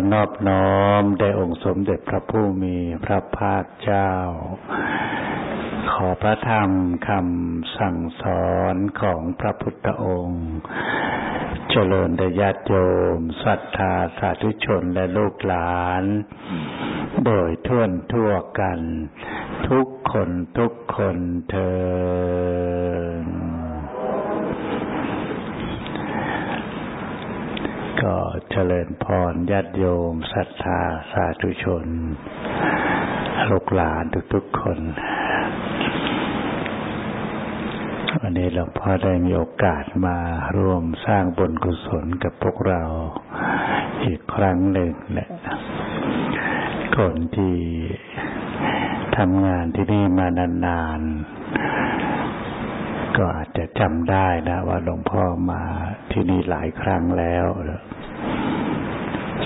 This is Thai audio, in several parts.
อนอบน้อมได้องค์สมเด็จพระผู้มีพระภาคเจ้า ขอพระธรรมคำสั่งสอนของพระพุทธองค์ เจริญไดญาติโยมศรัทธาสาธุชนและลูกหลาน โดยทั่วทั่วกัน ทุกคนทุกคนเธอ ก็เจริญพรญาติโยมศรัทธาสาธุชน ลูกหลานทุกๆคน วันนี้หลวงพ่อได้มีโอกาสมาร่วมสร้างบุญกุศลกับพวกเราอีกครั้งหนึ่งแหละคนที่ทำงานที่นี่มานานๆ ก็อาจจะจำได้นะ ว่าหลวงพ่อมาที่นี่หลายครั้งแล้ว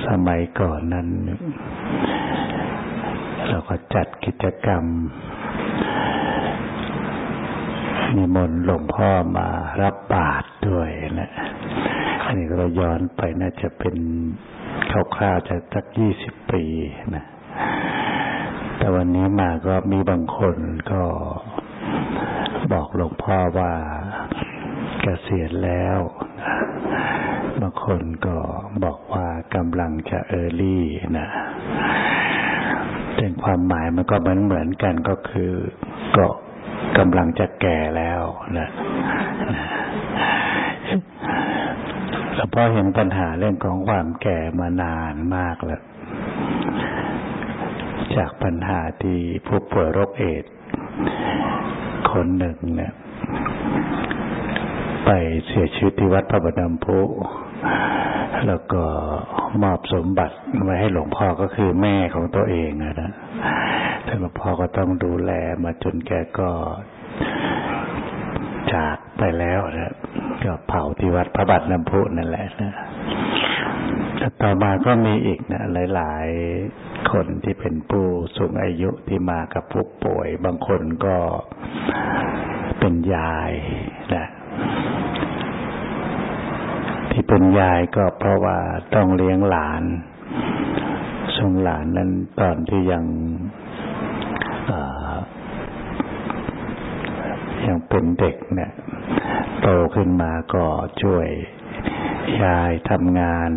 สมัยก่อนนั้น เราก็จัดกิจกรรมนิมนต์หลวงพ่อมารับบาตรด้วยนะอันนี้เราย้อนไปน่าจะเป็นคร่าวๆจะสักยี่สิบปีนะ แต่วันนี้มาก็มีบางคนก็ บอกหลวงพ่อว่าเกษียณแล้ว บางคนก็บอกว่ากำลังจะเออร์ลี่นะเป็นความหมายมันก็เหมือนเหมือนกันก็คือก็กำลังจะแก่แล้วนะหลวงพ่อเห็นปัญหาเรื่องของความแก่มานานมากแล้ว จากปัญหาที่ผู้ป่วยโรคเอด คนหนึ่งเนี่ย ไปเสียชีวิตที่วัดพระบรมพุแล้วก็มอบสมบัติไว้ให้หลวงพ่อก็คือแม่ของตัวเองนะนะแต่หลวงพ่อก็ต้องดูแลมาจนแกก็จากไปแล้วนะก็เผาที่วัดพระบาทน้ำพุนั่นแหละนะ ต่อมาก็มีอีกนะหลาย ๆ คนที่เป็นผู้สูงอายุที่มากับผู้ป่วย บางคนก็เป็นยายนะที่เป็นยายก็เพราะว่าต้องเลี้ยงหลานส่งหลานนั้นตอนที่ยังยังเป็นเด็กเนี่ยโตขึ้นมาก็ช่วยยายทำงาน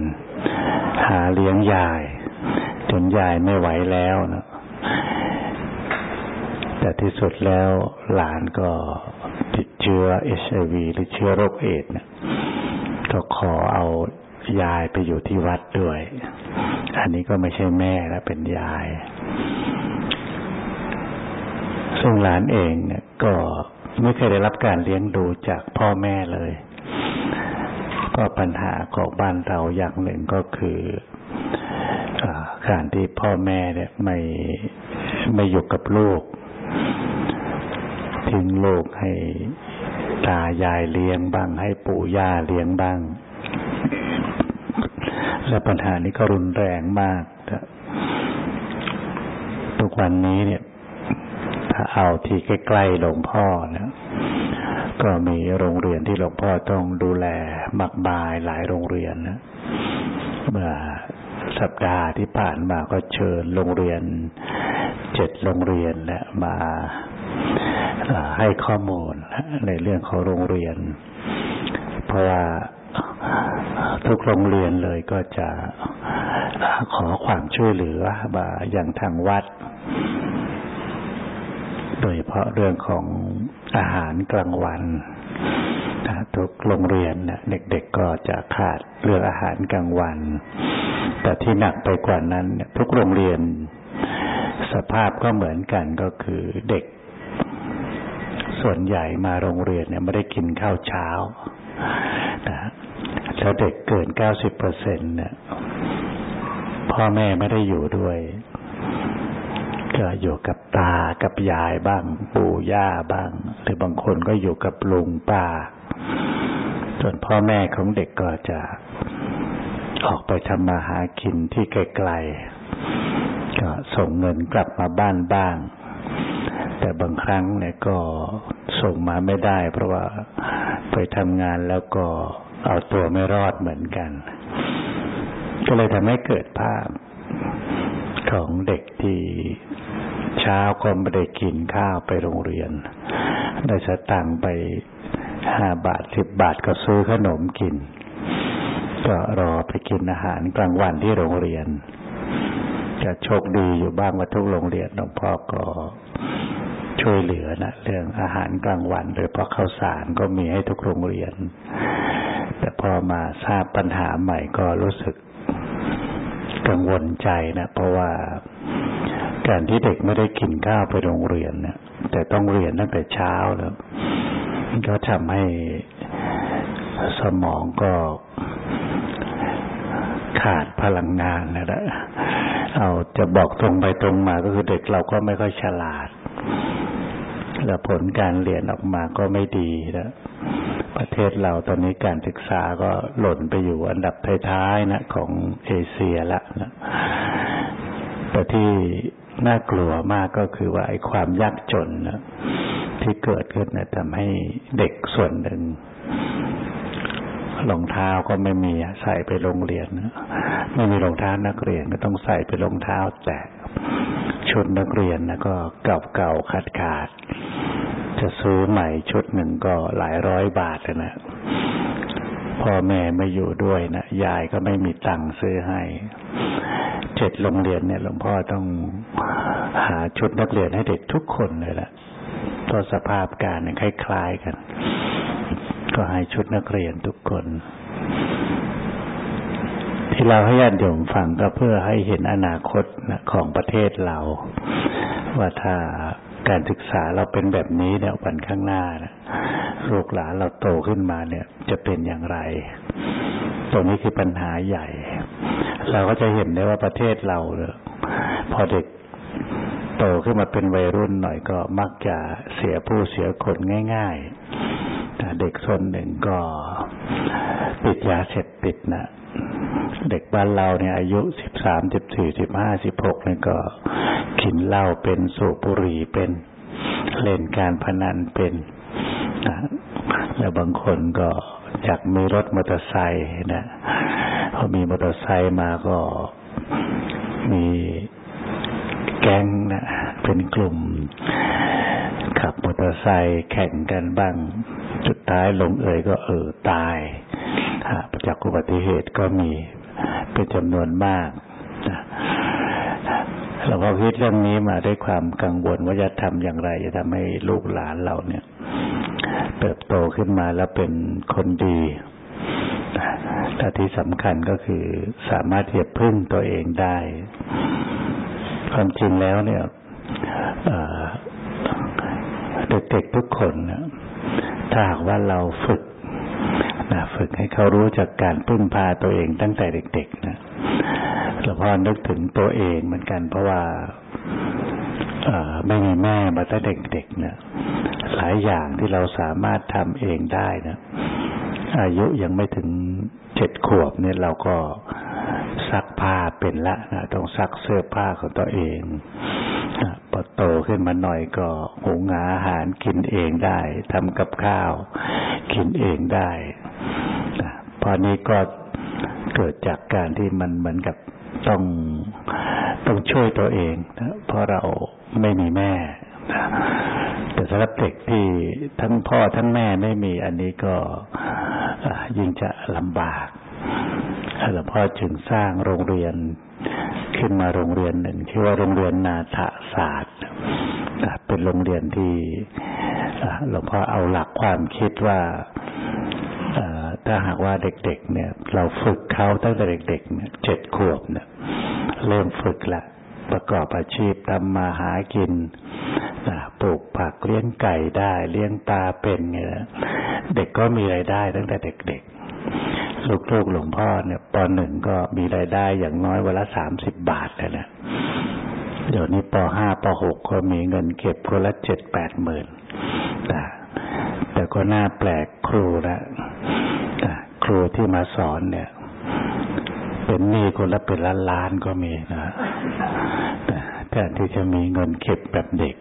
หาเลี้ยงยาย จนยายไม่ไหวแล้วนะแต่ที่สุดแล้วหลานก็ติดเชื้อเอชไอวีหรือเชื้อโรคเอดส์เนี่ยก็ขอเอายายไปอยู่ที่วัดด้วย อันนี้ก็ไม่ใช่แม่แล้วเป็นยาย ซึ่งหลานเองเนี่ยก็ไม่เคยได้รับการเลี้ยงดูจากพ่อแม่เลย ก็ปัญหาของบ้านเราอย่างหนึ่งก็คือการที่พ่อแม่เนี่ยไม่ไม่อยู่กับลูก ทิ้งลูกให้ตายายเลี้ยงบ้าง ให้ปู่ย่าเลี้ยงบ้าง และปัญหานี้ก็รุนแรงมาก ทุกวันนี้เนี่ย ถ้าเอาที่ใกล้ๆหลวงพ่อเนี่ย ก็มีโรงเรียนที่หลวงพ่อต้องดูแลมากมายหลายโรงเรียนนะเมื่อสัปดาห์ที่ผ่านมาก็เชิญโรงเรียนเจ็ดโรงเรียนและมาให้ข้อมูลในเรื่องของโรงเรียน เพราะว่าทุกโรงเรียนเลยก็จะขอความช่วยเหลือมาอย่างทางวัด โดยเฉพาะเรื่องของ อาหารกลางวันทุกโรงเรียนเนี่ยเด็กๆก็จะขาดเรื่องอาหารกลางวัน แต่ที่หนักไปกว่านั้น ทุกโรงเรียนสภาพก็เหมือนกันก็คือเด็ก ส่วนใหญ่มาโรงเรียนเนี่ยไม่ได้กินข้าวเช้านะแล้วเด็กเกินเก้าสิบเปอร์เซ็นเนี่ยพ่อแม่ไม่ได้อยู่ด้วย ก็อยู่กับตากับยายบ้าง ปู่ย่าบ้าง หรือบางคนก็อยู่กับลุงป้า ส่วนพ่อแม่ของเด็กก็จะออกไปทำมาหากินที่ไกลๆก็ส่งเงินกลับมาบ้านบ้าง แต่บางครั้งเนี่ยก็ส่งมาไม่ได้ เพราะว่าไปทำงานแล้วก็เอาตัวไม่รอดเหมือนกัน ก็เลยทำให้เกิดภาพของเด็กที่ เช้าก็ไม่ได้กินข้าวไปโรงเรียน ได้สตังค์ไปห้าบาทสิบบาทก็ซื้อขนมกิน ก็รอไปกินอาหารกลางวันที่โรงเรียน จะโชคดีอยู่บ้างว่าทุกโรงเรียนหลวงพ่อก็ช่วยเหลือนะเรื่องอาหารกลางวันโดยเพราะข้าวสารก็มีให้ทุกโรงเรียน แต่พอมาทราบปัญหาใหม่ก็รู้สึกกังวลใจนะ เพราะว่า การที่เด็กไม่ได้กินข้าวไปโรงเรียนเนี่ย แต่ต้องเรียนตั้งแต่เช้าแล้วก็ทำให้สมองก็ขาดพลังงานนะเอาจะบอกตรงไปตรงมาก็คือเด็กเราก็ไม่ค่อยฉลาด แล้วผลการเรียนออกมาก็ไม่ดีนะประเทศเราตอนนี้การศึกษาก็หล่นไปอยู่อันดับท้ายๆนะของเอเชียละนะแต่ที่ น่ากลัวมากก็คือว่าไอ้ความยากจนนะที่เกิดขึ้นนะทำให้เด็กส่วนหนึ่งรองเท้าก็ไม่มีใส่ไปโรงเรียนไม่มีรองเท้านักเรียนก็ต้องใส่ไปรองเท้าแตะชุดนักเรียนนะก็เก่าเก่าขาดขาดจะซื้อใหม่ชุดหนึ่งก็หลายร้อยบาทนะ พ่อแม่ไม่อยู่ด้วยนะยายก็ไม่มีตังค์ซื้อให้ เจ็ดโรงเรียนเนี่ย หลวงพ่อต้องหาชุดนักเรียนให้เด็กทุกคนเลยแหละเพราะสภาพการเนี่ยคล้ายๆกัน ก็ให้ชุดนักเรียนทุกคน ที่เราให้ญาติโยมฟังก็เพื่อให้เห็นอนาคตของประเทศเรา ว่าถ้าการศึกษาเราเป็นแบบนี้เนี่ยวันข้างหน้านะ ลูกหลานเราโตขึ้นมาเนี่ย จะเป็นอย่างไร ตรงนี้คือปัญหาใหญ่ เราก็จะเห็นได้ว่าประเทศเราเพอเด็กโตขึ้นมาเป็นวัยรุ่นหน่อยก็มักจะเสียผู้เสียคนง่ายๆแต่เด็กส่วนหนึ่งก็ติดยาเสพติดนะเด็กบ้านเราเนี่ยอายุสิบสามสิบสี่สิบห้าสิบหกเนี่ยก็กินเหล้าเป็นสูบบุหรี่เป็น เล่นการพนันเป็น นะแล้วบางคนก็อยากมีรถมอเตอร์ไซค์นะพอมีมอเตอร์ไซค์มาก็มีแก๊งนะเป็นกลุ่ม ขับมอเตอร์ไซค์แข่งกันบ้าง สุดท้ายลงเอยก็เออตายจากอุบัติเหตุก็มีเป็นจำนวนมากเราก็คิดเรื่องนี้มาด้วยความกังวลว่าจะทำอย่างไร จะทำให้ลูกหลานเราเนี่ย เติบโตขึ้นมาแล้วเป็นคนดีแต่ที่สำคัญก็คือสามารถเทียบพึ่งตัวเองได้ ความจริงแล้วเนี่ยเด็กๆทุกคนนะถ้าหากว่าเราฝึกนะฝึกให้เขารู้จากการพึ่งพาตัวเองตั้งแต่เด็กๆนะหลวงพ่อนึกถึงตัวเองเหมือนกัน เพราะว่า ไม่มีแม่มาตั้งเด็กๆเนะหลายอย่างที่เราสามารถทำเองได้นะอายุยังไม่ถึงเจ็ดขวบเนี่ยเราก็ซักผ้าเป็นละนะต้องซักเสื้อผ้าของตัวเองพอโตขึ้นมาหน่อยก็หุงหาอาหารกินเองได้ทำกับข้าว กินเองได้พอนี้ก็เกิดจากการที่มันเหมือนกับต้องต้องช่วยตัวเองนะเพราะเรา ไม่มีแม่ แต่สำหรับเด็กที่ทั้งพ่อทั้งแม่ไม่มีอันนี้ก็ยิ่งจะลำบากหลวงพ่อจึงสร้างโรงเรียนขึ้นมาโรงเรียนหนึ่งชื่อว่าโรงเรียนนาถศาสตร์เป็นโรงเรียนที่หลวงพ่อเอาหลักความคิดว่าถ้าหากว่าเด็ก ๆ เนี่ย เราฝึกเขาตั้งแต่เด็กๆเนี่ยเจ็ดขวบเนี่ยเริ่มฝึกละ ประกอบอาชีพทำมาหากินปลูกผักเลี้ยงไก่ได้เลี้ยงปลาเป็นไงเด็กก็มีรายได้ตั้งแต่เด็กๆลูกๆหลวงพ่อเนี่ยปหนึ่งก็มีรายได้อย่างน้อยวันละสามสิบบาทเลยนะเดี๋ยวนี้ปห้าปหกก็มีเงินเก็บคนละเจ็ดแปดหมื่นแต่แต่ก็น่าแปลกครูละครูที่มาสอนเนี่ย เป็นหนี้คนละเป็นล้านล้านก็มีนะแทนที่จะมีเงินเก็บแบบเด็ก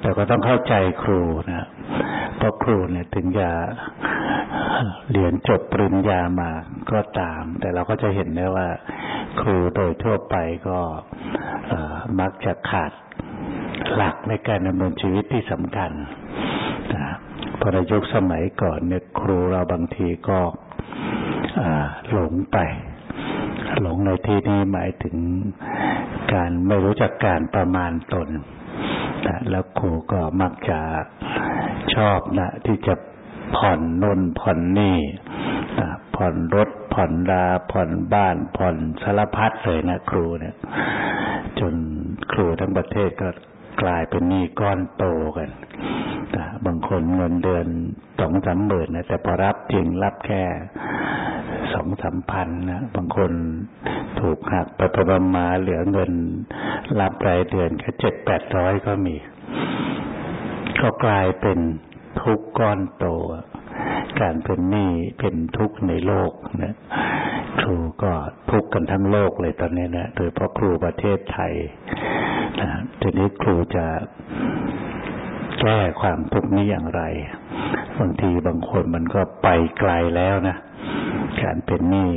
แต่ก็ต้องเข้าใจครูนะเพราะครูเนี่ยถึงจะเรียนจบปริญญามาก็ตาม แต่เราก็จะเห็นได้ว่า ครูโดยทั่วไปก็มักจะขาดหลักในการดำเนินชีวิตที่สำคัญนะพอในยุคสมัยก่อนเนี่ยครูเราบางทีก็หลงไป หลงในที่นี้หมายถึงการไม่รู้จักการประมาณตนนะแล้วครูก็มักจะชอบนะที่จะผ่อนนนผ่อนนี่ผ่อนรถผ่อนดาผ่อนบ้านผ่อนสารพัดเลยนะครูเนี่ย จนครูทั้งประเทศก็กลายเป็นหนี้ก้อนโตกันบางคนเงินเดือนสองสามหมื่นนะแต่พอรับจริงรับแค่ สองสามพันนะบางคนถูกหักไปประมาเหลือเงิน รับรายเดือนแค่เจ็ดแปดร้อยก็มี ก็กลายเป็นทุกก้อนโต การเป็นหนี้เป็นทุกข์ในโลกนะครูก็ทุกข์กันทั้งโลกเลยตอนนี้นะโดยเพราะครูประเทศไทยนะทีนี้ครูจะแก้ความทุกข์นี้อย่างไรบางทีบางคนมันก็ไปไกลแล้วนะ การเป็นหนี้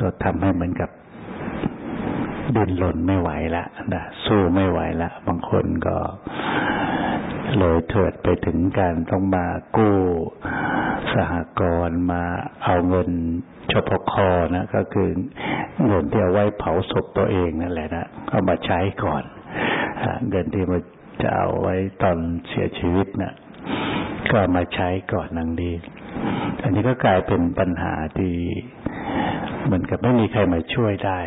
ก็ทำให้เหมือนกับดินหล่นไม่ไหวละนะสู้ไม่ไหวละบางคนก็เลยเถิดไปถึงการต้องมากู้สหกรณ์มาเอาเงินชพคนะก็คือเงินที่เอาไว้เผาศพตัวเองนั่นแหละนะเอามาใช้ก่อนเงินที่มาจะเอาไว้ตอนเสียชีวิตนะก็มาใช้ก่อนนังดี อันนี้ก็กลายเป็นปัญหาที่เหมือนกับไม่มีใครมาช่วยได้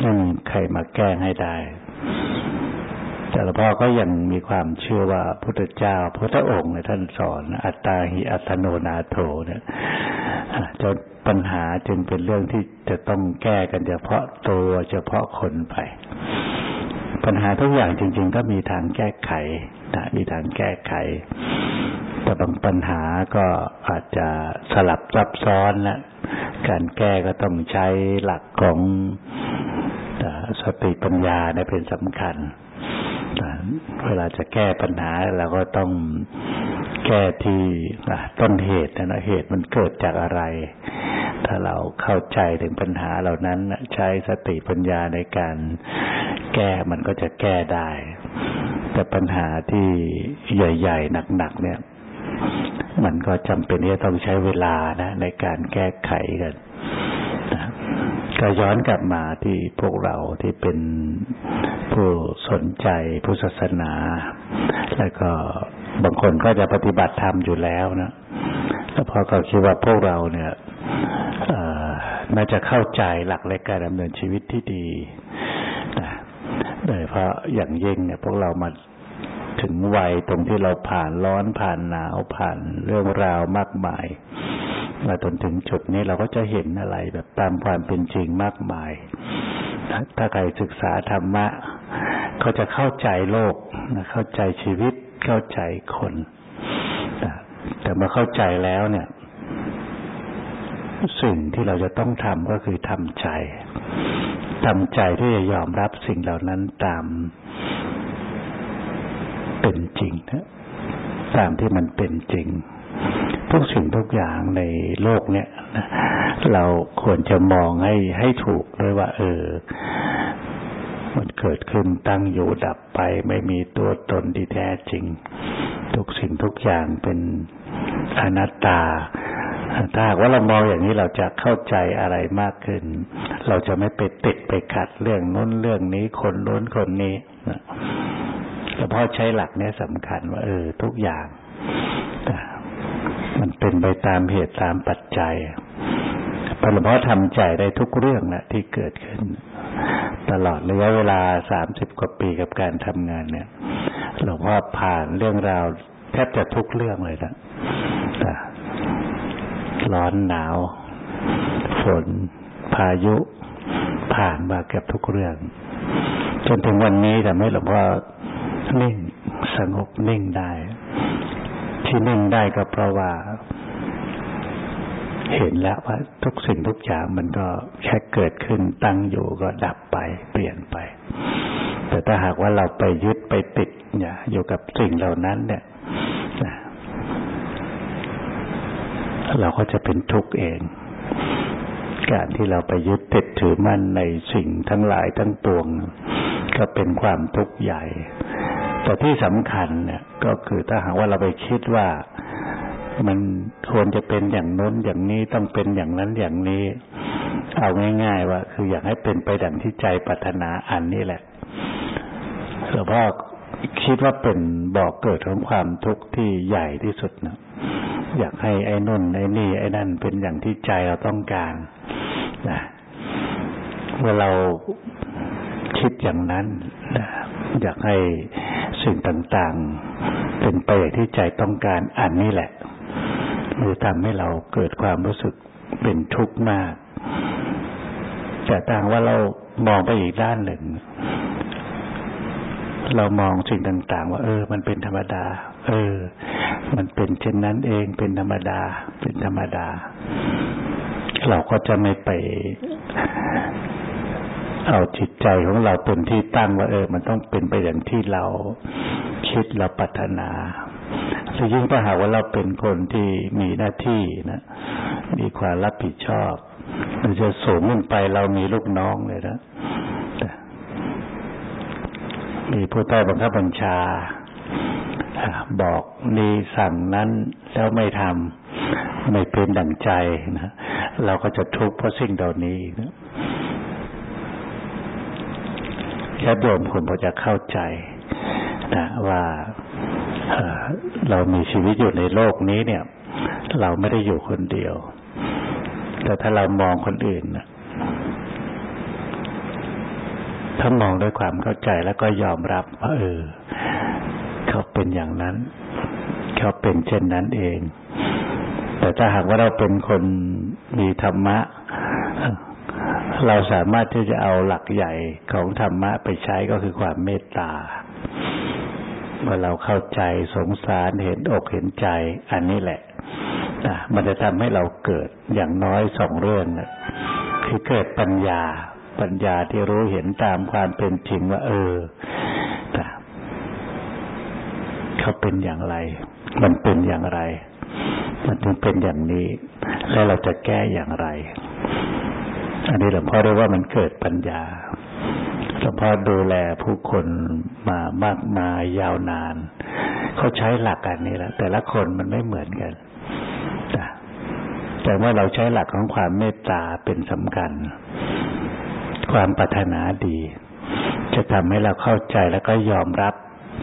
ไม่มีใครมาแก้ให้ได้ แต่หลวงพ่อก็ยังมีความเชื่อว่าพุทธเจ้าพระองค์ท่านสอน อัตตาหิอัตโนนาโถเนี่ยจนปัญหาจึงเป็นเรื่องที่จะต้องแก้กันเฉพาะตัวเฉพาะคนไป ปัญหาทุกอย่างจริง ๆ ก็มีทางแก้ไขนะมีทางแก้ไข แต่บางปัญหาก็อาจจะสลับซับซ้อนและการแก้ก็ต้องใช้หลักของสติปัญญาเนี่ยเป็นสำคัญ เวลาจะแก้ปัญหาเราก็ต้องแก้ที่ต้นเหตุนะเหตุมันเกิดจากอะไร ถ้าเราเข้าใจถึงปัญหาเหล่านั้นใช้สติปัญญาในการแก้มันก็จะแก้ได้ แต่ปัญหาที่ใหญ่ ๆ หนัก ๆ เนี่ย มันก็จำเป็นที่จะต้องใช้เวลานะ ในการแก้ไขกันนะก็ย้อนกลับมาที่พวกเราที่เป็นผู้สนใจผู้ศาสนา แล้วก็บางคนก็จะปฏิบัติธรรมอยู่แล้วนะแล้วพอเขาคิดว่าพวกเราเนี่ยน่าจะเข้าใจหลักในการดำเนินชีวิตที่ดีนะโดยเพราะอย่างยิ่งเนี่ยพวกเรามา ถึงวัยตรงที่เราผ่านร้อนผ่านหนาวผ่านเรื่องราวมากมายมาจนถึงจุดนี้เราก็จะเห็นอะไรแบบตามความเป็นจริงมากมาย ถ้าใครศึกษาธรรมะเขาจะเข้าใจโลก เข้าใจชีวิต เข้าใจคน แต่เมื่อเข้าใจแล้วเนี่ย สิ่งที่เราจะต้องทำก็คือทำใจทำใจที่จะยอมรับสิ่งเหล่านั้นตาม เป็นจริงนะตามที่มันเป็นจริง ทุกสิ่งทุกอย่างในโลกเนี่ยเราควรจะมองให้ให้ถูกด้วยว่า เออ มันเกิดขึ้นตั้งอยู่ดับไป ไม่มีตัวตนที่แท้จริง ทุกสิ่งทุกอย่างเป็นอนัตตาถ้าว่าเรามองอย่างนี้เราจะเข้าใจอะไรมากขึ้น เราจะไม่ไปติดไปขัดเรื่องน้นเรื่องนี้คนโน้นคนนี้ แต่พ่อใช้หลักนี้สำคัญว่าเออ ทุกอย่าง มันเป็นไปตามเหตุตามปัจจัยพระหลวงพ่อทำใจได้ทุกเรื่องนะที่เกิดขึ้น ตลอดระยะเวลาสามสิบกว่าปีกับการทำงานเนี่ยหลวงพ่อผ่านเรื่องราวแทบจะทุกเรื่องเลยนะร้อนหนาว ฝน พายุ ผ่านมาเกือบทุกเรื่อง จนถึงวันนี้ทำให้หลวงพ่อ นิ่งสงบนิ่งได้ ที่นิ่งได้ก็เพราะว่า เห็นแล้วว่าทุกสิ่งทุกอย่างมันก็แค่เกิดขึ้นตั้งอยู่ก็ดับไป เปลี่ยนไป แต่ถ้าหากว่าเราไปยึดไปติดเนี่ยอยู่กับสิ่งเหล่านั้น เนี่ยเราก็จะเป็นทุกข์เอง การที่เราไปยึดติดถือมั่นในสิ่งทั้งหลายทั้งปวง ก็เป็นความทุกข์ใหญ่ แต่ที่สำคัญเนี่ยก็คือถ้าหากว่าเราไปคิดว่ามันควรจะเป็นอย่างน้นอย่างนี้ต้องเป็นอย่างนั้นอย่างนี้ เอาง่าย ๆ ว่า คืออยากให้เป็นไปดังที่ใจปรารถนาอันนี้แหละหลวงพ่อคิดว่าเป็นบอกเกิดของความทุกข์ที่ใหญ่ที่สุดนะอยากให้ไอ้นุ่นไอ้นี่ ไอ้นั่นเป็นอย่างที่ใจเราต้องการนะเมื่อเราคิดอย่างนั้นนะ อยากให้สิ่งต่างๆ เป็นไปอย่างที่ใจต้องการอันนี้แหละมันจะทำให้เราเกิดความรู้สึกเป็นทุกข์มากแต่ต่างว่าเรามองไปอีกด้านหนึ่ง เรามองสิ่งต่าง ๆ ว่า เออ มันเป็นธรรมดา เออ มันเป็นเช่นนั้นเองเป็นธรรมดา เป็นธรรมดา เราก็จะไม่ไป เอาจิตใจของเราเป็นที่ตั้งว่าเออ มันต้องเป็นไปอย่างที่เราคิดเราปรารถนาหรือยิ่งถ้าหากว่าเราเป็นคนที่มีหน้าที่นะ มีความรับผิดชอบ มันจะสูงขึ้นไปเรามีลูกน้องเลยนะมีผู้ใต้บังคับบัญชา บอกนี่สั่งนั้นแล้วไม่ทำไม่เป็นดั่งใจนะ เราก็จะทุกข์เพราะสิ่งเหล่านี้นะ ญาติโยมผมพอจะเข้าใจนะว่าเรามีชีวิตอยู่ในโลกนี้เนี่ย เราไม่ได้อยู่คนเดียว แต่ถ้าเรามองคนอื่นนะถ้ามองด้วยความเข้าใจแล้วก็ยอมรับว่าเออเขาเป็นอย่างนั้น เขาเป็นเช่นนั้นเอง แต่ถ้าหากว่าเราเป็นคนมีธรรมะ เราสามารถที่จะเอาหลักใหญ่ของธรรมะไปใช้ก็คือความเมตตาเมื่อเราเข้าใจสงสารเห็นอกเห็นใจ อันนี้แหละนะมันจะทำให้เราเกิดอย่างน้อยสองเรื่องนะคือเกิดปัญญา ปัญญาที่รู้เห็นตามความเป็นจริงว่า เออนะเขาเป็นอย่างไร มันเป็นอย่างไร มันถึงเป็นอย่างนี้ แล้วเราจะแก้อย่างไร อันนี้หลวงพ่อเรียกว่ามันเกิดปัญญาหลวงพ่อดูแลผู้คนมามากมายยาวนาน เขาใช้หลักกันนี้แหละแต่ละคนมันไม่เหมือนกันแต่เมื่อเราใช้หลักของความเมตตาเป็นสำคัญ ความปรารถนาดี จะทำให้เราเข้าใจแล้วก็ยอมรับ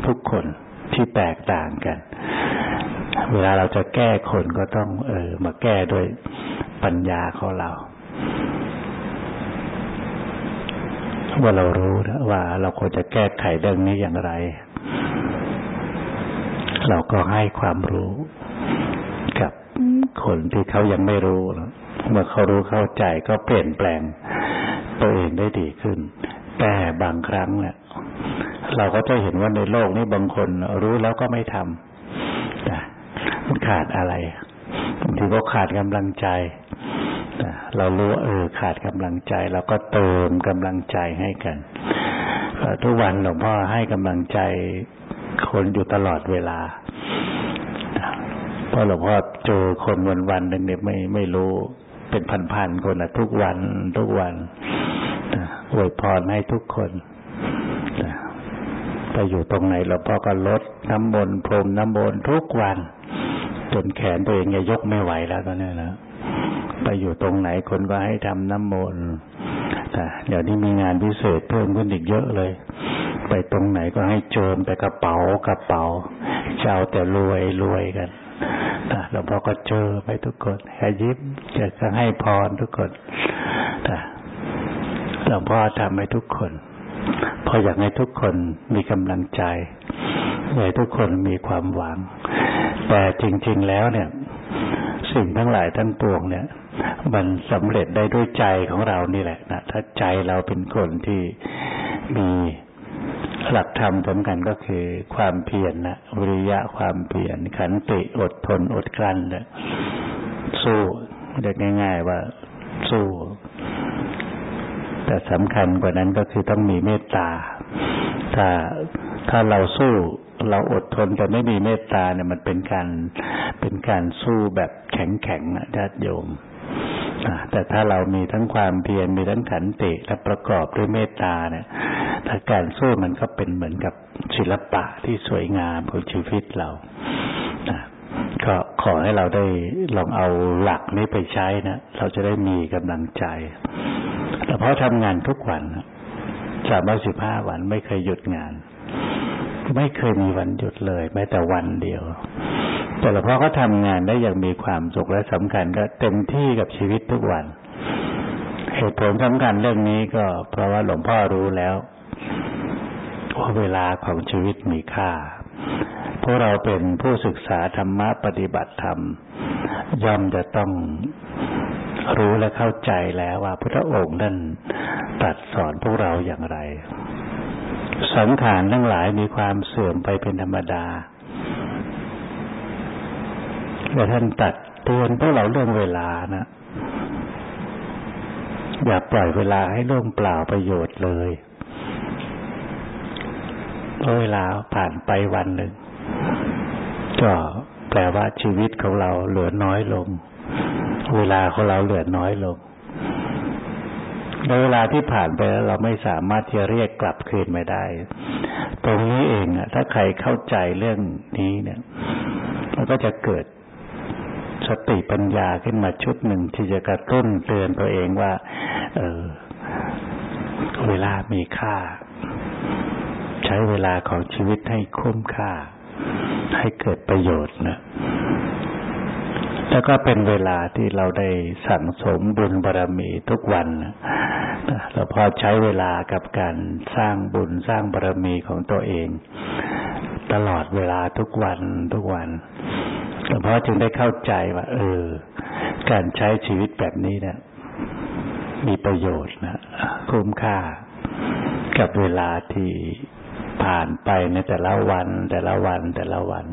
ทุกคนที่แตกต่างกัน เวลาเราจะแก้คนก็ต้อง เออ มาแก้ด้วยปัญญาของเรา ว่าเรารู้ว่าเราควรจะแก้ไขเรื่องนี้อย่างไร เราก็ให้ความรู้กับคนที่เขายังไม่รู้เมื่อเขารู้เข้าใจก็เปลี่ยนแปลงตัวเองได้ดีขึ้น แต่บางครั้งเนี่ยเราก็จะเห็นว่าในโลกนี้บางคนรู้แล้วก็ไม่ทำมันขาดอะไรบางทีก็ขาดกำลังใจ เรารู้เออขาดกำลังใจเราก็เติมกำลังใจให้กันทุกวันหลวงพ่อให้กำลังใจคนอยู่ตลอดเวลาเพราะหลวงพ่อเจอคนวันวันหนึ่งเนี่ยไม่ไม่รู้เป็นพันๆคนนะทุกวันทุกวันอวยพรให้ทุกคนไปอยู่ตรงไหนหลวงพ่อก็ลดน้ำมนต์พรมน้ำมนต์ทุกวันจนแขนตัวเองยกไม่ไหวแล้วตอนนี้นะ ไปอยู่ตรงไหนคนก็ให้ทำน้ำมนต์แต่เดี๋ยวนี้มีงานพิเศษเพิ่มขึ้นอีกเยอะเลย ไปตรงไหนก็ให้โจมแต่กระเป๋ากระเป๋าเจ้าแต่รวยรวยกันหลวงพ่อก็เจอไปทุกคนให้ยิ้มจะจะให้พรทุกคนหลวงพ่อทำให้ทุกคนพออยากให้ทุกคนมีกำลังใจอยากให้ทุกคนมีความหวัง แต่จริง ๆ แล้วเนี่ย สิ่งทั้งหลายทั้งปวงเนี่ย มันสำเร็จได้ด้วยใจของเรานี่แหละนะถ้าใจเราเป็นคนที่มีหลักธรรมสำคัญก็คือความเพียรนะวิริยะความเพียรขันติอดทนอดกลั้นนะสู้เรียกง่าย ๆ ว่าสู้ แต่สำคัญกว่านั้นก็คือต้องมีเมตตา ถ้าถ้าเราสู้เราอดทนแต่ไม่มีเมตตาเนี่ยมันเป็นการเป็นการสู้แบบแข็งแข็งนะญาติโยม แต่ถ้าเรามีทั้งความเพียรมีทั้งขันติและประกอบด้วยเมตตาเนี่ยถ้าการสู้มันก็เป็นเหมือนกับศิลปะที่สวยงามของชีวิตเราก็ขอให้เราได้ลองเอาหลักนี้ไปใช้นะ เราจะได้มีกำลังใจ แต่เพราะทำงานทุกวันสามร้อยสิบห้าวันไม่เคยหยุดงาน ไม่เคยมีวันหยุดเลย แม้แต่วันเดียว แต่เพราะเขาทำงานได้อย่างมีความสุขและสำคัญก็เต็มที่กับชีวิตทุกวัน เหตุผลสำคัญเรื่องนี้ก็เพราะว่าหลวงพ่อรู้แล้วว่าเวลาของชีวิตมีค่า พวกเราเป็นผู้ศึกษาธรรมะปฏิบัติธรรม ย่อมจะต้องรู้และเข้าใจแล้วว่าพระองค์นั้นตรัสสอนพวกเราอย่างไร สังขารทั้งหลายมีความเสื่อมไปเป็นธรรมดา แต่ท่านตัดเตือนพวกเราเรื่องเวลานะอย่าปล่อยเวลาให้ล่วงเปล่าประโยชน์เลยเพราะเวลาผ่านไปวันหนึ่งก็แปลว่าชีวิตของเราเหลือน้อยลง เวลาของเราเหลือน้อยลงในเวลาที่ผ่านไปแล้วเราไม่สามารถที่จะเรียกกลับคืนมาได้ ตรงนี้เองอะถ้าใครเข้าใจเรื่องนี้เนี่ยมันก็จะเกิด สติปัญญาขึ้นมาชุดหนึ่งที่จะกระตุ้นเตือนตัวเองว่า เออเวลามีค่า ใช้เวลาของชีวิตให้คุ้มค่า ให้เกิดประโยชน์นะแล้วก็เป็นเวลาที่เราได้สั่งสมบุญบารรมีทุกวันเราพอใช้เวลากับการสร้างบุญสร้างบารรมีของตัวเอง ตลอดเวลาทุกวันทุกวัน หลวงพ่อจึงได้เข้าใจว่า เออ การใช้ชีวิตแบบนี้เนะี่ยมีประโยชน์นะคุ้มค่ากับเวลาที่ผ่านไปในแต่ละวัน แต่ละวันแต่ละวัน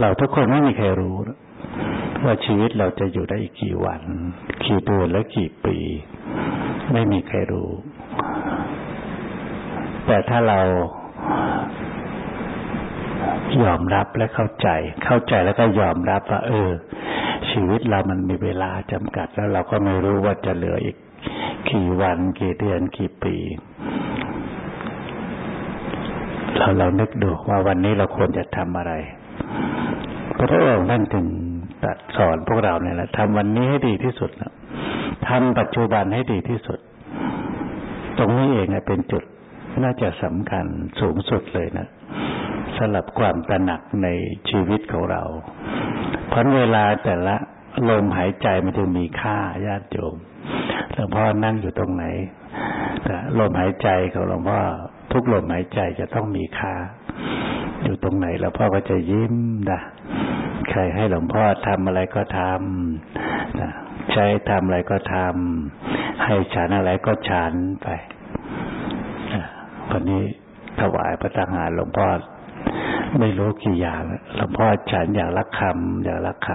เราทุกคนไม่มีใครรู้ว่าชีวิตเราจะอยู่ได้อีกกี่วัน กี่เดือนและกี่ปี ไม่มีใครรู้ แต่ถ้าเรา ยอมรับและเข้าใจ เข้าใจแล้วก็ยอมรับว่า เออ ชีวิตเรามันมีเวลาจำกัด แล้วเราก็ไม่รู้ว่าจะเหลืออีก กี่วันกี่เดือนกี่ปีเราเรานึกดูว่าวันนี้เราควรจะทำอะไร พระองค์ท่านถึงตัดสอนพวกเราเนี่ยแหละทำวันนี้ให้ดีที่สุดนะทำปัจจุบันให้ดีที่สุด ตรงนี้เองเป็นจุดน่าจะสำคัญสูงสุดเลยนะ สำหรับความตระหนักในชีวิตของเรา เพราะเวลาแต่ละลมหายใจมันจะมีค่าญาติโยมหลวงพ่อนั่งอยู่ตรงไหนลมหายใจของหลวงพ่อทุกลมหายใจจะต้องมีค่า อยู่ตรงไหนหลวงพ่อก็จะยิ้มนะใครให้หลวงพ่อทำอะไรก็ทำนะใช้ทำอะไรก็ทำให้ฉันอะไรก็ฉันไปวันนี้ถวายพระทหารหลวงพ่อ ไม่รู้กี่อย่างหลวงพ่อฉันอย่างละคำอย่างละค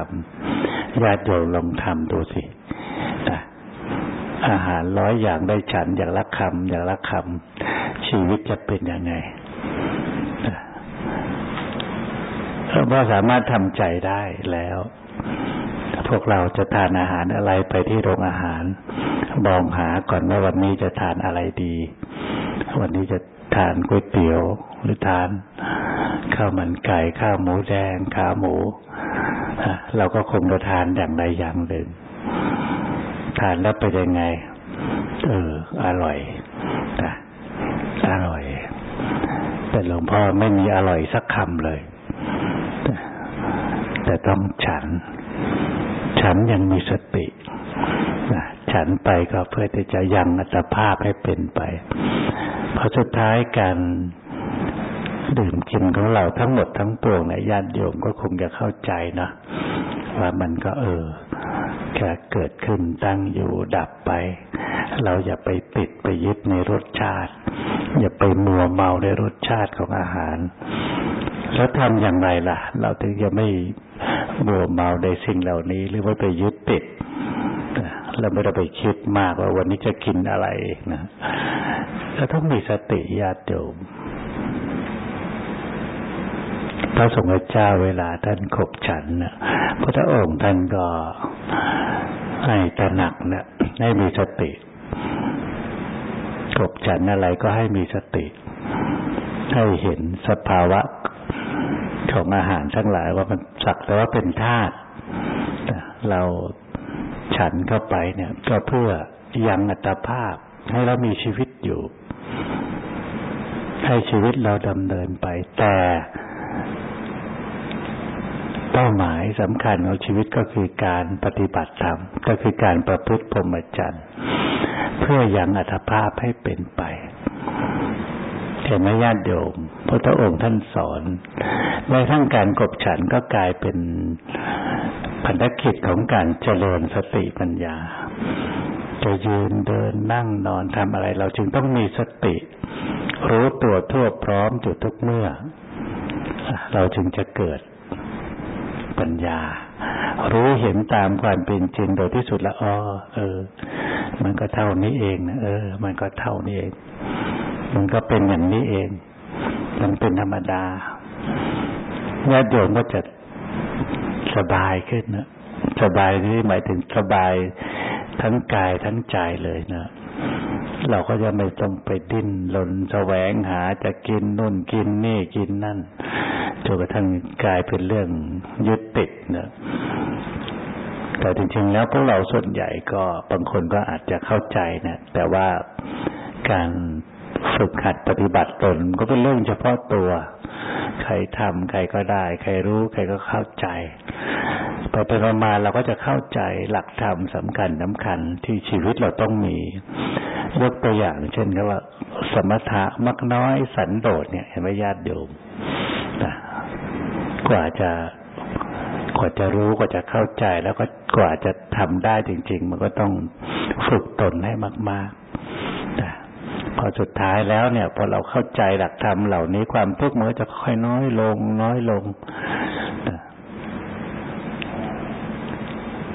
ำญาติโยมลองทำดูสิอาหารร้อยอย่างได้ฉันอย่างละคำอย่างละคำชีวิตจะเป็นยังไงเราสามารถทำใจได้แล้ว พวกเราจะทานอาหารอะไรไปที่โรงอาหารบองหาก่อนว่าวันนี้จะทานอะไรดี วันนี้จะทานก๋วยเตี๋ยวหรือทาน ข้าวมันไก่ข้าวหมูแดงขาหมูเราก็คงจะทานอย่างใดอย่างหนึ่ง ทานแล้วเป็นยังไง เออ อร่อยนะอร่อย แต่หลวงพ่อไม่มีอร่อยสักคำเลย แต่ต้องฉัน ฉันยังมีสตินะฉันไปก็เพื่อที่จะยังอัตภาพให้เป็นไป เพราะสุดท้ายการ ดื่มกินของเราทั้งหมดทั้งปวงเนี่ยญาติโยมก็คงจะเข้าใจนะว่ามันก็เออแค่เกิดขึ้นตั้งอยู่ดับไป เราอย่าไปติดไปยึดในรสชาติ อย่าไปมัวเมาในรสชาติของอาหาร แล้วทำอย่างไรล่ะ เราถึงจะไม่มัวเมาในสิ่งเหล่านี้ หรือว่าไปยึดติดเราไม่ต้องไปคิดมากว่าวันนี้จะกินอะไรนะเราต้องมีสติญาติโยม พระสงฆ์เจ้าเวลาท่านขบฉันนะพระองค์ท่านก็ให้ตระหนักนะให้มีสติขบฉันอะไรก็ให้มีสติ ให้เห็นสภาวะของอาหารทั้งหลายว่ามันสักแต่ว่าเป็นธาตุเราฉันเข้าไปเนี่ย ก็เพื่อยังอัตภาพ ให้เรามีชีวิตอยู่ ให้ชีวิตเราดำเนินไป แต่ ป้าหมายสำคัญของชีวิตก็คือการปฏิบัติธรรมก็คือการประพฤติพรหมจรรย์เพื่อยังอัตภาพให้เป็นไปเห็นไหมญาติโยมพระองค์ท่านสอนแม้ทั้งการกบฉันก็กลายเป็นพันธกิจของการเจริญสติปัญญา จะยืนเดินนั่งนอนทำอะไร เราจึงต้องมีสติ รู้ตัวทั่วพร้อมจุดทุกเมื่อ เราจึงจะเกิด ปัญญา รู้เห็นตามความเป็นจริงโดยที่สุดล้วอ๋อเออ มันก็เท่านี้เองนะเออ มันก็เท่านี้เอง มันก็เป็นอย่างนี้เอง มันเป็นธรรมดาญาติโยมก็จะสบายขึ้นนะสบายนี่หมายถึงสบายทั้งกายทั้งใจเลยนะเราก็จะไม่ต้องไปดิ้นรนแสวงหาจะกินนู่นกินนี่กินนั่น จนกระทั่งกลายเป็นเรื่องยึดติดนะแต่จริงๆแล้วพวกเราส่วนใหญ่ก็บางคนก็อาจจะเข้าใจนะแต่ว่าการฝึกหัดปฏิบัติตนก็เป็นเรื่องเฉพาะตัว ใครทำใครก็ได้ ใครรู้ใครก็เข้าใจไปไปมาเราก็จะเข้าใจหลักธรรมสำคัญสำคัญที่ชีวิตเราต้องมียกตัวอย่าง เช่นก็ว่า สมถะมักน้อยสันโดษเนี่ยเห็นไหมญาติโยมนะ กว่าจะกว่าจะรู้กว่าจะเข้าใจแล้วก็กว่าจะทำได้จริง ๆ มันก็ต้องฝึกตนให้มากๆนะพอสุดท้ายแล้วเนี่ย พอเราเข้าใจหลักธรรมเหล่านี้ความทุกข์มันก็จะค่อยน้อยลง น้อยลง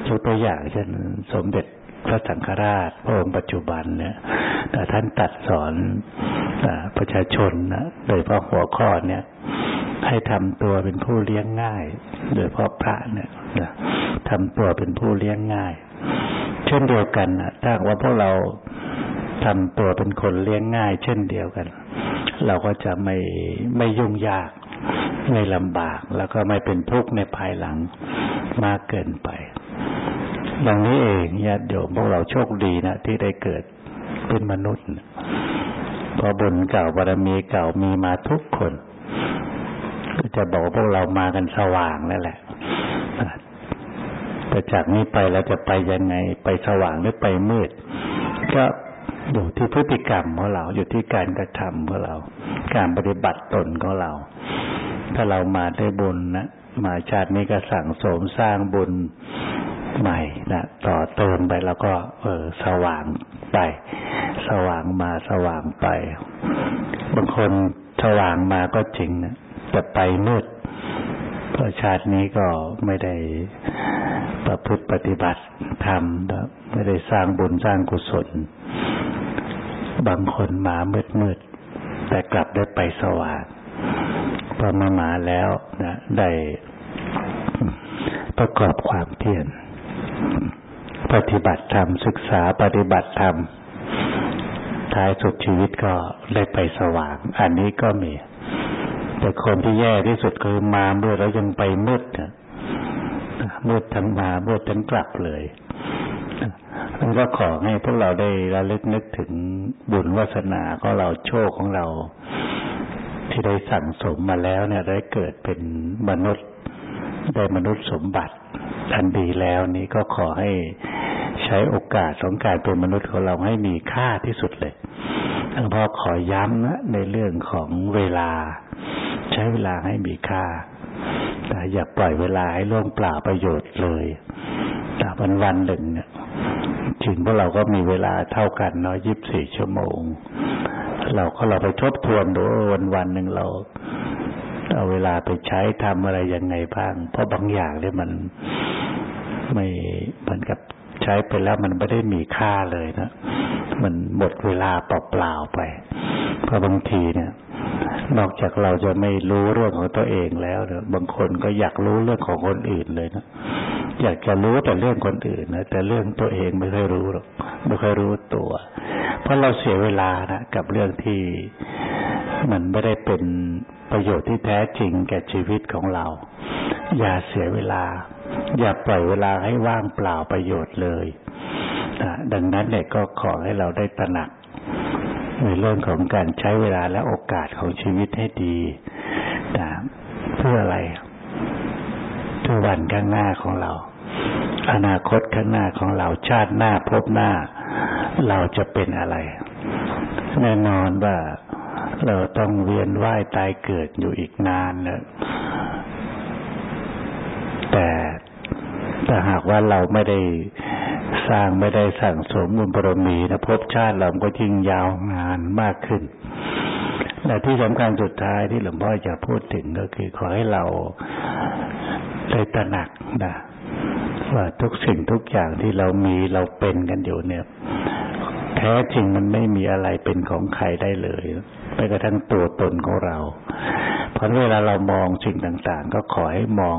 ยกตัวอย่างเช่นสมเด็จ พระสังฆราชพระองค์ปัจจุบันเนี่ยแต่ท่านตัดสอนประชาชนนะโดยเพราะหัวข้อเนี่ย ให้ทำตัวเป็นผู้เลี้ยงง่าย โดยเพราะพระเนี่ยทำตัวเป็นผู้เลี้ยงง่าย เช่นเดียวกันนะถ้าว่าพวกเราทำตัวเป็นคนเลี้ยงง่าย เช่นเดียวกัน เราก็จะไม่ไม่ยุ่งยากไม่ลำบาก แล้วก็ไม่เป็นทุกข์ในภายหลังมากเกินไป ดังนี้เองญาติโยมพวกเราโชคดีนะที่ได้เกิดเป็นมนุษย์พราะบุญเก่าบารมีเก่ามีมาทุกคนก็จะบอกพวกเรามากันสว่างนั่นแหละแต่จากนี้ไปเราจะไปยังไง ไปสว่างหรือไปมืด ก็อยู่ที่พฤติกรรมของเรา อยู่ที่การกระทำของเรา การปฏิบัติตนของเรา ถ้าเรามาได้บุญนะมาชาตินี้ก็สั่งสมสร้างบุญ ใหม่นะต่อเติมไปแล้วก็ เออ สว่างไป สว่างมาสว่างไป บางคนสว่างมาก็จริงนะแต่ไปมืดเพราะชาตินี้ก็ไม่ได้ประพฤติปฏิบัติทำไม่ได้สร้างบุญสร้างกุศล บางคนมามืดมืดแต่กลับได้ไปสว่างพอมามาแล้วนะได้ประกอบความเพียร ปฏิบัติธรรม ศึกษาปฏิบัติธรรม ท้ายสุดชีวิตก็ได้ไปสว่าง อันนี้ก็มี แต่คนที่แย่ที่สุดคือมาเมื่อแล้วยังไปมืดมืดทั้งมามืดทั้งกลับเลยนั่นก็ขอให้พวกเราได้ระลึกนึกถึงบุญวาสนาของเราโชคของเรา ที่ได้สั่งสมมาแล้วเนี่ยได้เกิดเป็นมนุษย์ได้มนุษย์สมบัติ อันดีแล้วนี้ก็ขอให้ใช้โอกาสของการเป็นมนุษย์ของเราให้มีค่าที่สุดเลยหลวงพ่อขอย้ำนะในเรื่องของเวลา ใช้เวลาให้มีค่าแต่อย่าปล่อยเวลาให้ล่วงเปล่าประโยชน์เลยแต่วันวันหนึ่งเนี่ยถึงพวกเราก็มีเวลาเท่ากันเนาะยี่สิบสี่ชั่วโมง เราก็เราไปทบทวนดูวันวันหนึ่งเรา เอาเวลาไปใช้ทำอะไรยังไงบ้าง เพราะบางอย่างเนี่ยมันไม่เหมือนกับใช้ไปแล้วมันไม่ได้มีค่าเลยนะ มันหมดเวลาเปล่าๆไป เพราะบางทีเนี่ย นอกจากเราจะไม่รู้เรื่องของตัวเองแล้วเนี่ยบางคนก็อยากรู้เรื่องของคนอื่นเลยนะ อยากจะรู้แต่เรื่องคนอื่นนะแต่เรื่องตัวเองไม่ค่อยรู้หรอกไม่ค่อยรู้ตัว เพราะเราเสียเวลานะกับเรื่องที่มันไม่ได้เป็นประโยชน์ที่แท้จริงแก่ชีวิตของเรา อย่าเสียเวลา อย่าปล่อยเวลาให้ว่างเปล่าประโยชน์เลยนะดังนั้นเนี่ยก็ขอให้เราได้ตระหนัก ในเรื่องของการใช้เวลาและโอกาสของชีวิตให้ดีนะเพื่ออะไร เพื่อวันข้างหน้าของเรา อนาคตข้างหน้าของเราชาติหน้าพบหน้า เราจะเป็นอะไร แน่นอนว่าเราต้องเวียนว่ายตายเกิดอยู่อีกนานนะแต่ถ้าหากว่าเราไม่ได้สร้างไม่ได้สั่งสมบุญบารมีนะภพชาติเราก็ยิ่งยาวนานมากขึ้นและที่สำคัญสุดท้ายที่หลวงพ่อจะพูดถึงก็คือขอให้เรา ได้ตระหนักนะว่าทุกสิ่งทุกอย่างที่เรามีเราเป็นกันอยู่เนี่ย แท้จริงมันไม่มีอะไรเป็นของใครได้เลยไปกระทั่งตัวตนของเรา เพราะเวลาเรามองสิ่งต่าง ๆ ก็ขอให้มอง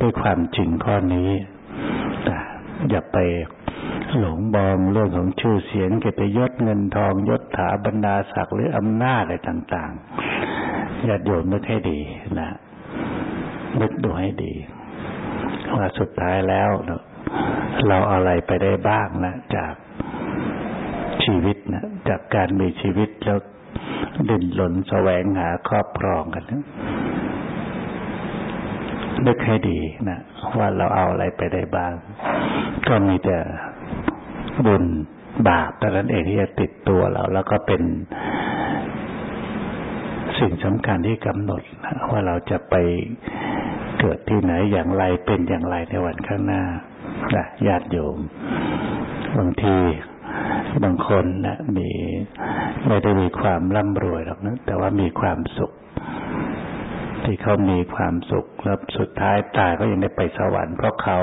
ด้วยความจริงข้อนี้นะอย่าไปหลงมองเรื่องของชื่อเสียงเกียรติยศเงินทองยศถาบรรดาศักดิ์หรืออำนาจอะไรต่างๆญาติโยมนึกให้ดีนะ นึกดูให้ดี ว่าสุดท้ายแล้ว เราอะไรไปได้บ้างนะจากชีวิตนะจากการมีชีวิตแล้วดิ้นหลนแสวงหาครอบครองกันนะนึกให้ดีนะว่าเราเอาอะไรไปได้บ้าง ก็มีแต่บุญบาปแต่นั้นเองที่จะติดตัวเรา แล้วก็เป็นสิ่งสำคัญที่กำหนดนะว่าเราจะไป เกิดที่ไหนอย่างไรเป็นอย่างไรในวันข้างหน้านะญาติโยมบางทีบางคนนะมีไม่ได้มีความร่ำรวยหรอกนะแต่ว่ามีความสุข ที่เขามีความสุขแล้วสุดท้ายตายก็ยังได้ไปสวรรค์เพราะเขา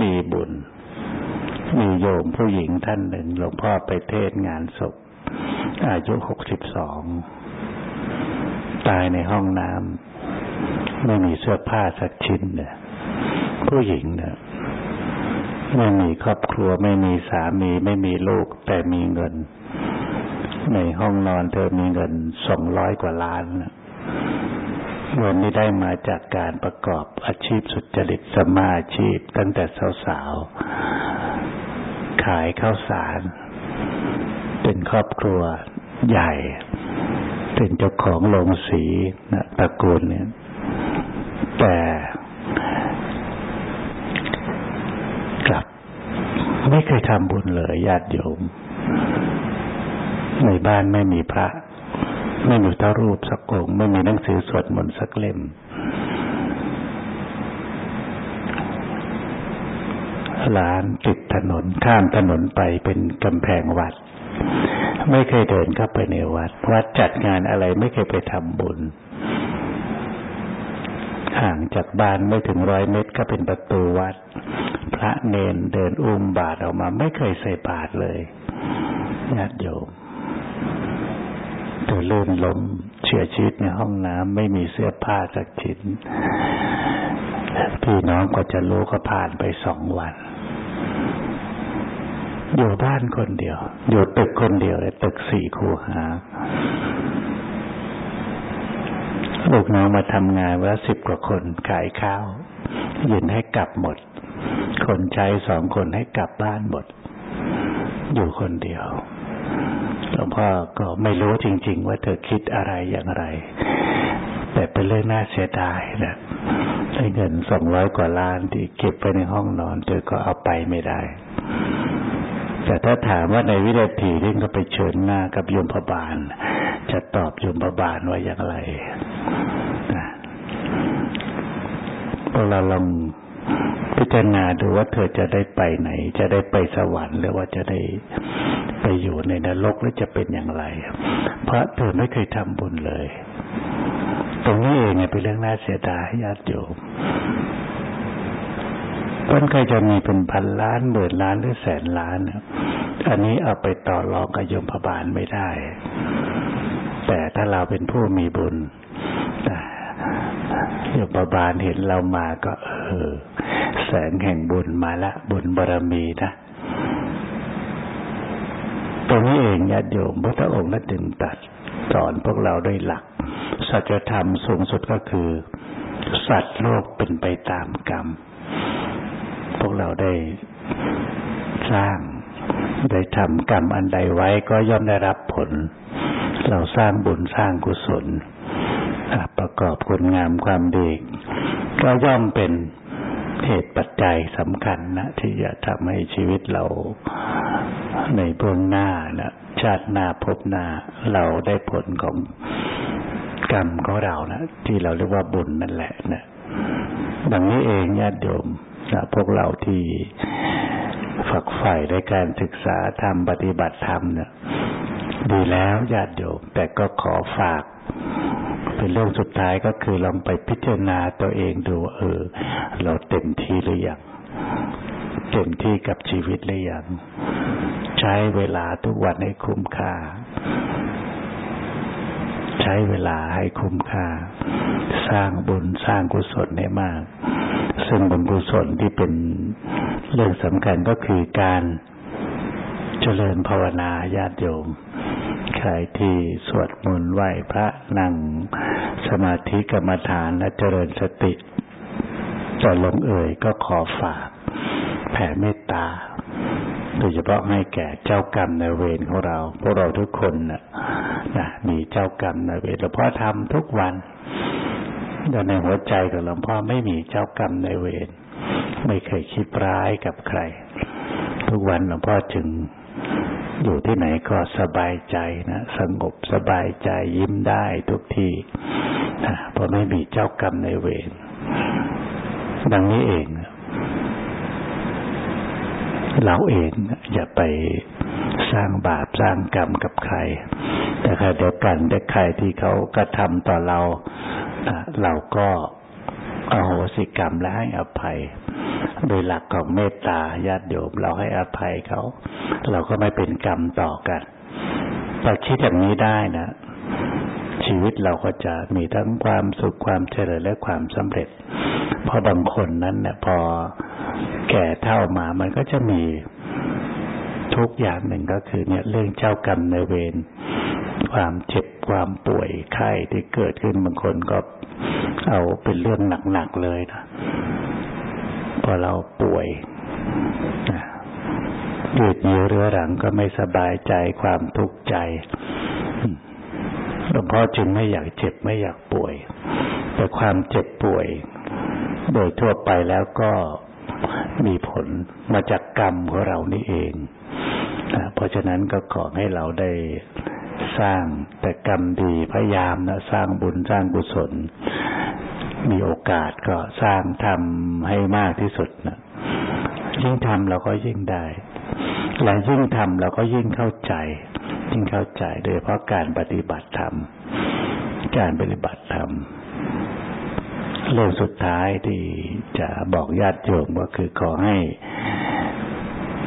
มีบุญ มีโยมผู้หญิงท่านหนึ่งหลวงพ่อไปเทศงานศพอายุหกสิบสองตายในห้องน้ำ ไม่มีเสื้อผ้าสักชิ้นเนี่ยผู้หญิงเนี่ยไม่มีครอบครัว ไม่มีสามีไม่มีลูก แต่มีเงิน ในห้องนอนเธอมีเงินสองร้อยกว่าล้านเงินนี้ได้มาจากการประกอบอาชีพสุจริตสมาอาชีพ ตั้งแต่สาวๆ ขายข้าวสาร เป็นครอบครัวใหญ่ เป็นเจ้าของโรงสีนะตระกูลเนี่ย แต่กลับ ไม่เคยทำบุญเลยญาติโยม ในบ้านไม่มีพระ ไม่มีพระรูปสักองค์ ไม่มีหนังสือสวดมนต์สักเล่ม ร้านติดถนนข้ามถนนไปเป็นกำแพงวัด ไม่เคยเดินเข้าไปในวัด วัดจัดงานอะไรไม่เคยไปทำบุญ ห่างจากบ้านไม่ถึงร้อยเมตรก็เป็นประตูวัด พระเนนเดินอุ้มบาตรออกมา ไม่เคยใส่บาตรเลยญาติโยมตัวลื่นล้มเฉียชีวิตในห้องน้ำไม่มีเสื้อผ้าสักชิ้นพี่น้องก็จะรู้ก็ผ่านไปสองวัน อยู่บ้านคนเดียว อยู่ตึกคนเดียวเลยตึกสี่คูหา ลูกน้องมาทำงานว่าสิบกว่าคนขายข้าวยินให้กลับหมด คนใช้สองคนให้กลับบ้านหมด อยู่คนเดียวหลวงพ่อก็ไม่รู้จริง ๆ ว่าเธอคิดอะไรอย่างไร แต่เป็นเรื่องน่าเสียดายนะได้เงินสองร้อยกว่าล้านที่เก็บไปในห้องนอน เธอก็เอาไปไม่ได้ แต่ถ้าถามว่าในวินาทีที่ก็ไปเชิญหน้ากับโยมพบาล จะตอบโยมพบาลว่าอย่างไรนะเราลองพิจารณาดูว่าเธอจะได้ไปไหน จะได้ไปสวรรค์หรือว่าจะได้ไปอยู่ในนรกหรือจะเป็นอย่างไร เพราะเธอไม่เคยทำบุญเลย ตรงนี้เองเป็นเรื่องน่าเสียดายญาติโยมมันใครจะมีเป็นพันล้านหมื่นล้านหรือแสนล้าน อันนี้เอาไปต่อรองกับยมพบาลไม่ได้ แต่ถ้าเราเป็นผู้มีบุญยมบาลเห็นเรามาก็เออแสงแห่งบุญมาละ บุญบารมีนะตรงนี้เองญาติโยมพระองค์นั้นจึงตัดสอนพวกเราด้วยหลัก สัจธรรมสูงสุดก็คือ สัตว์โลกเป็นไปตามกรรม พวกเราได้สร้าง ได้ทำกรรมอันใดไว้ก็ย่อมได้รับผล เราสร้างบุญสร้างกุศลประกอบคุณงามความดี ก็ย่อมเป็นเหตุปัจจัยสำคัญนะที่จะทำให้ชีวิตเราในเบื้องหน้านะชาติหน้าพบหน้าเราได้ผลของกรรมของเรานะที่เราเรียกว่าบุญนั่นแหละนะดังนี้เองญาติโยมนะพวกเราที่ฝักใฝ่ในการศึกษาธรรมปฏิบัติธรรมเนี่ย ดีแล้วญาติโยมแต่ก็ขอฝากเป็นเรื่องสุดท้ายก็คือลองไปพิจารณาตัวเองดู เออ เราเต็มที่หรือยังเต็มที่กับชีวิตหรือยังใช้เวลาทุกวันให้คุ้มค่า ใช้เวลาให้คุ้มค่า สร้างบุญสร้างกุศลให้มาก ซึ่งบุญกุศลที่เป็นเรื่องสำคัญก็คือการเจริญภาวนาญาติโยม ใครที่สวดมนต์ไหว้พระนั่งสมาธิกรรมฐานและเจริญสติจะลงเอ่ยก็ขอฝาก แผ่เมตตาโดยเฉพาะให้แก่เจ้ากรรมในเวรของเรา พวกเราทุกคนนะนะมีเจ้ากรรมในเวรหลวงพ่อทำทุกวันแต่ในหัวใจของหลวงพ่อไม่มีเจ้ากรรมในเวรไม่เคยคิดร้ายกับใคร ทุกวันหลวงพ่อจึง อยู่ที่ไหนก็สบายใจนะสงบสบายใจยิ้มได้ทุกที่นะเพราะไม่มีเจ้ากรรมในเวรดังนี้เอง เราเองอย่าไปสร้างบาปสร้างกรรมกับใคร แต่ใครเดียวกันแต่ใครที่เขากระทำต่อเรา เราก็ อโหสิกรรมและให้อภัย โดยหลักของเมตตาญาติโยมเราให้อภัยเขา เราก็ไม่เป็นกรรมต่อกันเราคิดอย่างนี้ได้นะ ชีวิตเราก็จะมีทั้งความสุขความเจริญและความสำเร็จ เพราะบางคนนั้นเนี่ยพอแก่เท่ามามันก็จะมีทุกอย่างหนึ่งก็คือ เนี่ยเรื่องเจ้ากรรมในเวรความเจ็บความป่วยไข้ที่เกิดขึ้นบางคนก็ เอาเป็นเรื่องหนักๆเลยนะพอเราป่วยยืดเยื้อเรื้อรังก็ไม่สบายใจความทุกข์ใจหลวงพ่อจึงไม่อยากเจ็บไม่อยากป่วย แต่ความเจ็บป่วย โดยทั่วไปแล้วก็มีผลมาจากกรรมของเรานี่เอง เพราะฉะนั้นก็ขอให้เราได้ สร้างแต่กรรมดีพยายามนะสร้างบุญสร้างกุศล มีโอกาสก็สร้างทำให้มากที่สุดนะยิ่งทำเราก็ยิ่งได้และยิ่งทำเราก็ยิ่งเข้าใจ ยิ่งเข้าใจโดยเพราะการปฏิบัติธรรมการปฏิบัติธรรมเรื่องสุดท้ายที่จะบอกญาติโยมก็คือขอให้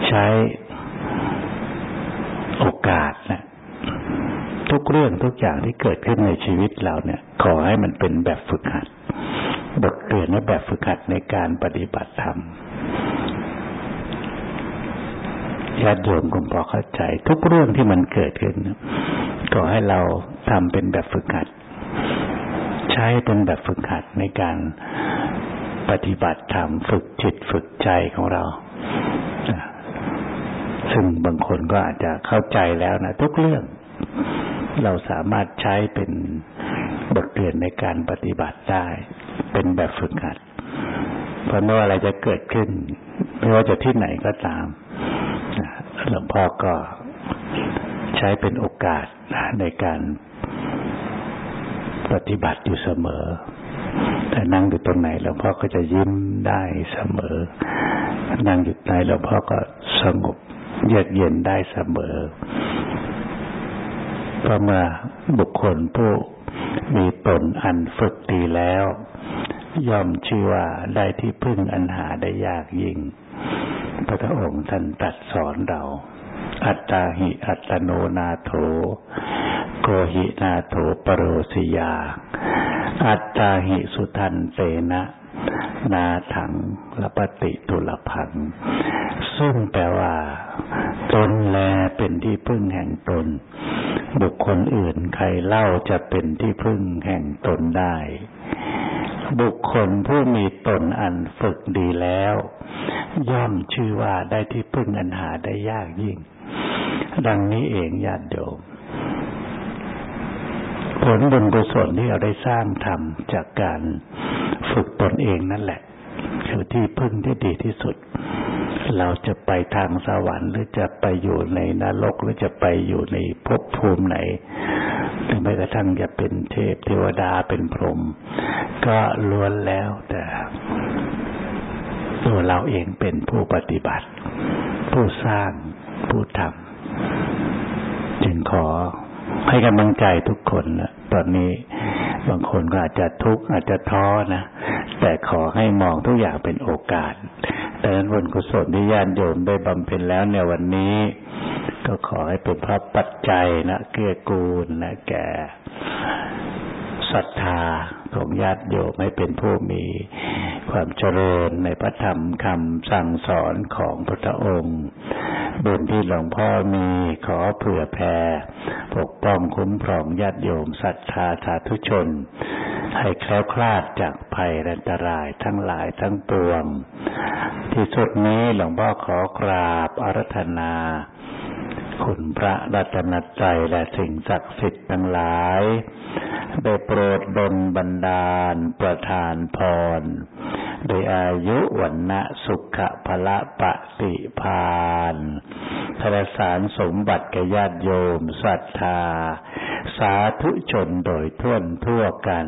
ใช้โอกาสนะ ทุกเรื่องทุกอย่างที่เกิดขึ้นในชีวิตเราเนี่ย ขอให้มันเป็นแบบฝึกหัด บทเรียนและแบบฝึกหัดในการปฏิบัติธรรมญาติโยมคงพอเข้าใจ ทุกเรื่องที่มันเกิดขึ้นขอให้เราทำเป็นแบบฝึกหัด ใช้เป็นแบบฝึกหัดในการปฏิบัติธรรมฝึกจิตฝึกใจของเราซึ่งบางคนก็อาจจะเข้าใจแล้วนะทุกเรื่อง เราสามารถใช้เป็นบทเรียนในการปฏิบัติได้ เป็นแบบฝึกหัด เพราะไม่ว่าอะไรจะเกิดขึ้น ไม่ว่าจะที่ไหนก็ตามหลวงพ่อก็ใช้เป็นโอกาสในการปฏิบัติอยู่เสมอแต่นั่งอยู่ตรงไหนหลวงพ่อก็จะยิ้มได้เสมอ นั่งอยู่ไหนหลวงพ่อก็สงบเยือกเย็นได้เสมอ เพราะเมื่อบุคคลผู้มีตนอันฝึกดีแล้ว ย่อมชื่อว่าได้ที่พึ่งอันหาได้ยากยิ่ง พระองค์ท่านตรัสสอนเรา อัตตาหิอัตโนนาโถ โกหินาโถปโรสิยา อัตตาหิสุทันเตนะ นาถังละปฏิตุลพังซึ่งแปลว่า ตนแลเป็นที่พึ่งแห่งตน บุคคลอื่นใครเล่าจะเป็นที่พึ่งแห่งตนได้ บุคคลผู้มีตนอันฝึกดีแล้ว ย่อมชื่อว่าได้ที่พึ่งอันหาได้ยากยิ่ง ดังนี้เองญาติโยม ผลบุญกุศลที่เราได้สร้างทำจากการฝึกตนเองนั่นแหละ คือที่พึ่งที่ดีที่สุด เราจะไปทางสวรรค์ หรือจะไปอยู่ในนรกหรือจะไปอยู่ในภพภูมิไหนถึงแม้กระทั่งจะเป็นเทพเทวดาเป็นพรหมก็ล้วนแล้วแต่ตัวเราเองเป็นผู้ปฏิบัติ ผู้สร้างผู้ทำจึงขอ ให้กำลังใจทุกคนนะตอนนี้บางคนก็อาจจะทุกข์อาจจะท้อนะ แต่ขอให้มองทุกอย่างเป็นโอกาสดังนั้นบุญกุศลที่ญาติโยมได้บำเพ็ญแล้วในวันนี้ ก็ขอให้เป็นพระปัจจัยนะเกื้อกูลนะแก่ ศรัทธาของญาติโยมให้เป็นผู้มีความเจริญในพระธรรมคำสั่งสอนของพระองค์บุญที่หลวงพ่อมีขอเผื่อแผ่ปกป้องคุ้มครองญาติโยมศรัทธาสาธุชน ให้แคล้วคลาดจากภัยอันตรายทั้งหลายทั้งปวง ที่สุดนี้หลวงพ่อขอกราบอารัธนา คุณพระรัตนตรัยและสิ่งศักดิ์สิทธิ์ทั้งหลาย ได้โปรดดลบันดาลประทานพรโดยอายุวันนะสุขภละปะติพานพรสารสมบัติแก่ญาติโยมศรัทธา สาธุชนโดยทั่วทั่วกัน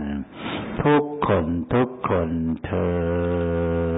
ทุกคนทุกคนเธอ